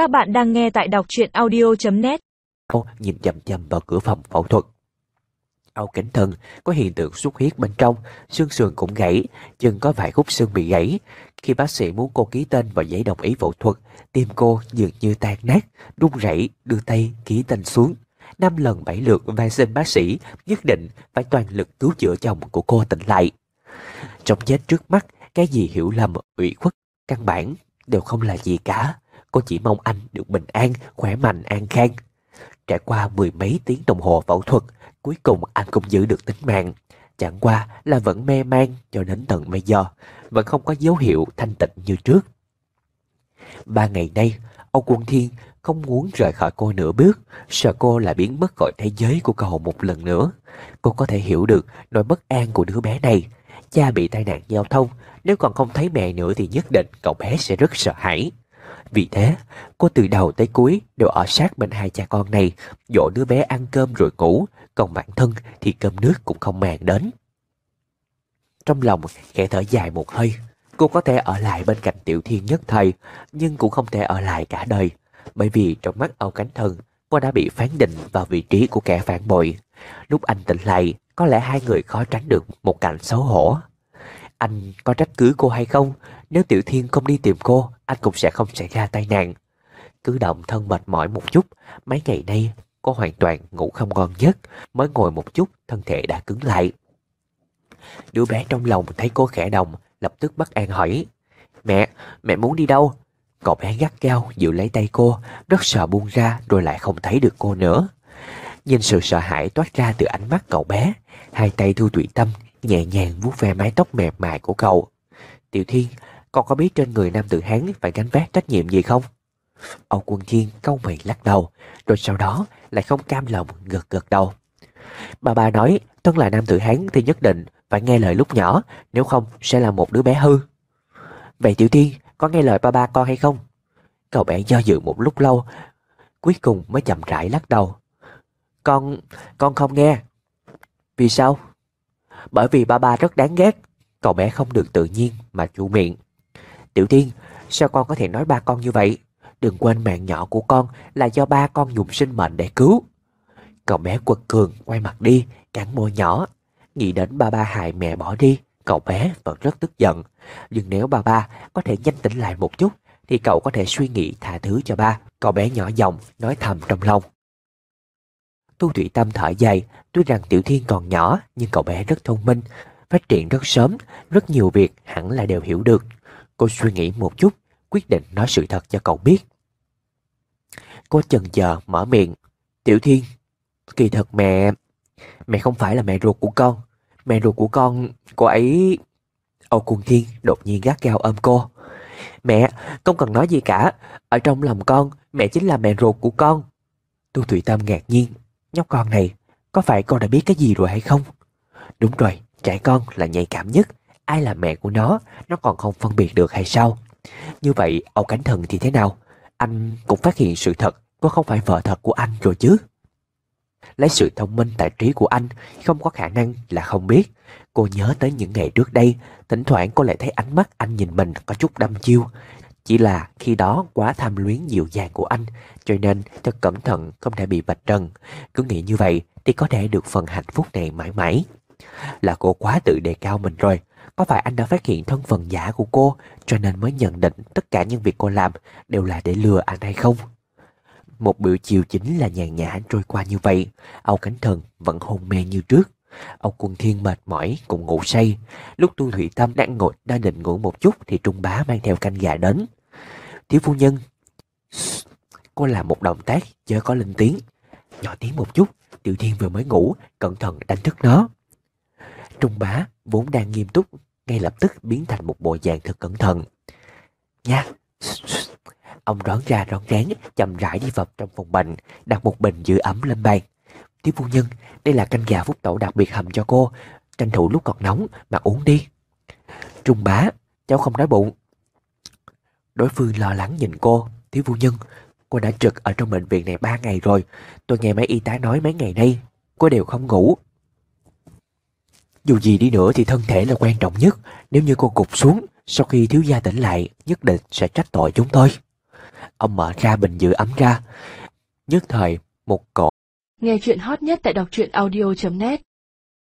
Các bạn đang nghe tại đọc truyện audio.net Âu nhìn chầm chầm vào cửa phòng phẫu thuật. Âu kính thân có hiện tượng xuất huyết bên trong, xương sườn cũng gãy, chân có vài khúc xương bị gãy. Khi bác sĩ muốn cô ký tên vào giấy đồng ý phẫu thuật, tim cô dường như tan nát, run rẩy đưa tay ký tên xuống. Năm lần bảy lượt van xin bác sĩ nhất định phải toàn lực cứu chữa chồng của cô tỉnh lại. Trong chết trước mắt, cái gì hiểu lầm, ủy khuất, căn bản đều không là gì cả. Cô chỉ mong anh được bình an, khỏe mạnh, an khang. Trải qua mười mấy tiếng đồng hồ phẫu thuật, cuối cùng anh cũng giữ được tính mạng. Chẳng qua là vẫn mê man cho đến tận bây giờ, vẫn không có dấu hiệu thanh tịnh như trước. Ba ngày nay, Âu Quân Thiên không muốn rời khỏi cô nửa bước, sợ cô lại biến mất khỏi thế giới của cậu một lần nữa. Cô có thể hiểu được nỗi bất an của đứa bé này. Cha bị tai nạn giao thông, nếu còn không thấy mẹ nữa thì nhất định cậu bé sẽ rất sợ hãi. Vì thế, cô từ đầu tới cuối đều ở sát bên hai cha con này, dỗ đứa bé ăn cơm rồi ngủ, còn bản thân thì cơm nước cũng không màng đến. Trong lòng khẽ thở dài một hơi, cô có thể ở lại bên cạnh Tiểu Thiên nhất thời, nhưng cũng không thể ở lại cả đời, bởi vì trong mắt Âu Cánh Thần, cô đã bị phán định vào vị trí của kẻ phản bội. Lúc anh tỉnh lại, có lẽ hai người khó tránh được một cảnh xấu hổ. Anh có trách cứ cô hay không? Nếu Tiểu Thiên không đi tìm cô, anh cũng sẽ không xảy ra tai nạn. Cứ động thân mệt mỏi một chút, mấy ngày nay cô hoàn toàn ngủ không ngon giấc, mới ngồi một chút, thân thể đã cứng lại. Đứa bé trong lòng thấy cô khẽ động, lập tức bất an hỏi. Mẹ, mẹ muốn đi đâu? Cậu bé gắt gao giữ lấy tay cô, rất sợ buông ra rồi lại không thấy được cô nữa. Nhìn sự sợ hãi toát ra từ ánh mắt cậu bé, hai tay thu tụy tâm nhẹ nhàng vuốt ve mái tóc mềm mại của cậu. Tiểu Thiên, con có biết trên người nam tử Hán phải gánh vác trách nhiệm gì không? Âu Quân Thiên câu mày lắc đầu, rồi sau đó lại không cam lòng gật gật đầu. Bà bà nói, thân là nam tử Hán thì nhất định phải nghe lời lúc nhỏ, nếu không sẽ là một đứa bé hư. Vậy Tiểu Thiên, có nghe lời ba ba con hay không? Cậu bé do dự một lúc lâu, cuối cùng mới chậm rãi lắc đầu. Con, con không nghe. Vì sao? Bởi vì ba ba rất đáng ghét. Cậu bé không được tự nhiên mà chủ miệng. Tiểu Thiên, sao con có thể nói ba con như vậy? Đừng quên mạng nhỏ của con là do ba con dùng sinh mệnh để cứu. Cậu bé quật cường quay mặt đi, cắn môi nhỏ. Nghĩ đến ba ba hại mẹ bỏ đi, cậu bé vẫn rất tức giận. Nhưng nếu ba ba có thể nhanh tỉnh lại một chút, thì cậu có thể suy nghĩ tha thứ cho ba. Cậu bé nhỏ giọng nói thầm trong lòng. Tu Thủy Tâm thở dài, tuy rằng Tiểu Thiên còn nhỏ nhưng cậu bé rất thông minh, phát triển rất sớm, rất nhiều việc hẳn là đều hiểu được. Cô suy nghĩ một chút, quyết định nói sự thật cho cậu biết. Cô chần chờ mở miệng. Tiểu Thiên, kỳ thật mẹ... Mẹ không phải là mẹ ruột của con. Mẹ ruột của con, cô ấy... Âu Cuồng Thiên đột nhiên gắt gao ôm cô. Mẹ, không cần nói gì cả. Ở trong lòng con, mẹ chính là mẹ ruột của con. Tu Thủy Tâm ngạc nhiên. Nhóc con này, có phải con đã biết cái gì rồi hay không? Đúng rồi, trẻ con là nhạy cảm nhất. Ai là mẹ của nó, nó còn không phân biệt được hay sao? Như vậy, Âu Cánh Thần thì thế nào? Anh cũng phát hiện sự thật, cô không phải vợ thật của anh rồi chứ? Lấy sự thông minh tài trí của anh, không có khả năng là không biết. Cô nhớ tới những ngày trước đây, thỉnh thoảng cô lại thấy ánh mắt anh nhìn mình có chút đăm chiêu. Chỉ là khi đó quá tham luyến dịu dàng của anh, cho nên thật cẩn thận không thể bị vạch trần. Cứ nghĩ như vậy thì có thể được phần hạnh phúc này mãi mãi. Là cô quá tự đề cao mình rồi. Có phải anh đã phát hiện thân phận giả của cô cho nên mới nhận định tất cả những việc cô làm đều là để lừa anh hay không? Một buổi chiều chính là nhàn nhã trôi qua như vậy, Âu Cánh Thần vẫn hôn mê như trước. Âu Quân Thiên mệt mỏi cũng ngủ say. Lúc Tu Thủy Tâm đang ngồi đang định ngủ một chút thì Trung Bá mang theo canh gà đến. Thiếu phu nhân, cô làm một động tác chớ có lên tiếng. Nhỏ tiếng một chút, Tiểu Thiên vừa mới ngủ, cẩn thận đánh thức nó. Trung Bá vốn đang nghiêm túc, ngay lập tức biến thành một bộ dạng thật cẩn thận. Nha, Ông rón ra rón rén, chậm rãi đi vào trong phòng bệnh, đặt một bình giữ ấm lên bàn. Tiếp phu nhân, đây là canh gà phúc tổ đặc biệt hầm cho cô, tranh thủ lúc còn nóng mà uống đi. Trung bá, cháu không đói bụng. Đối phương lo lắng nhìn cô, thiếu phu nhân, cô đã trực ở trong bệnh viện này ba ngày rồi, tôi nghe mấy y tá nói mấy ngày nay, cô đều không ngủ. Dù gì đi nữa thì thân thể là quan trọng nhất, nếu như cô cục xuống, sau khi thiếu gia tỉnh lại, nhất định sẽ trách tội chúng tôi. Ông mở ra bình giữ ấm ra. Nhất thời, một cổ Nghe chuyện hot nhất tại đọc truyện audio.net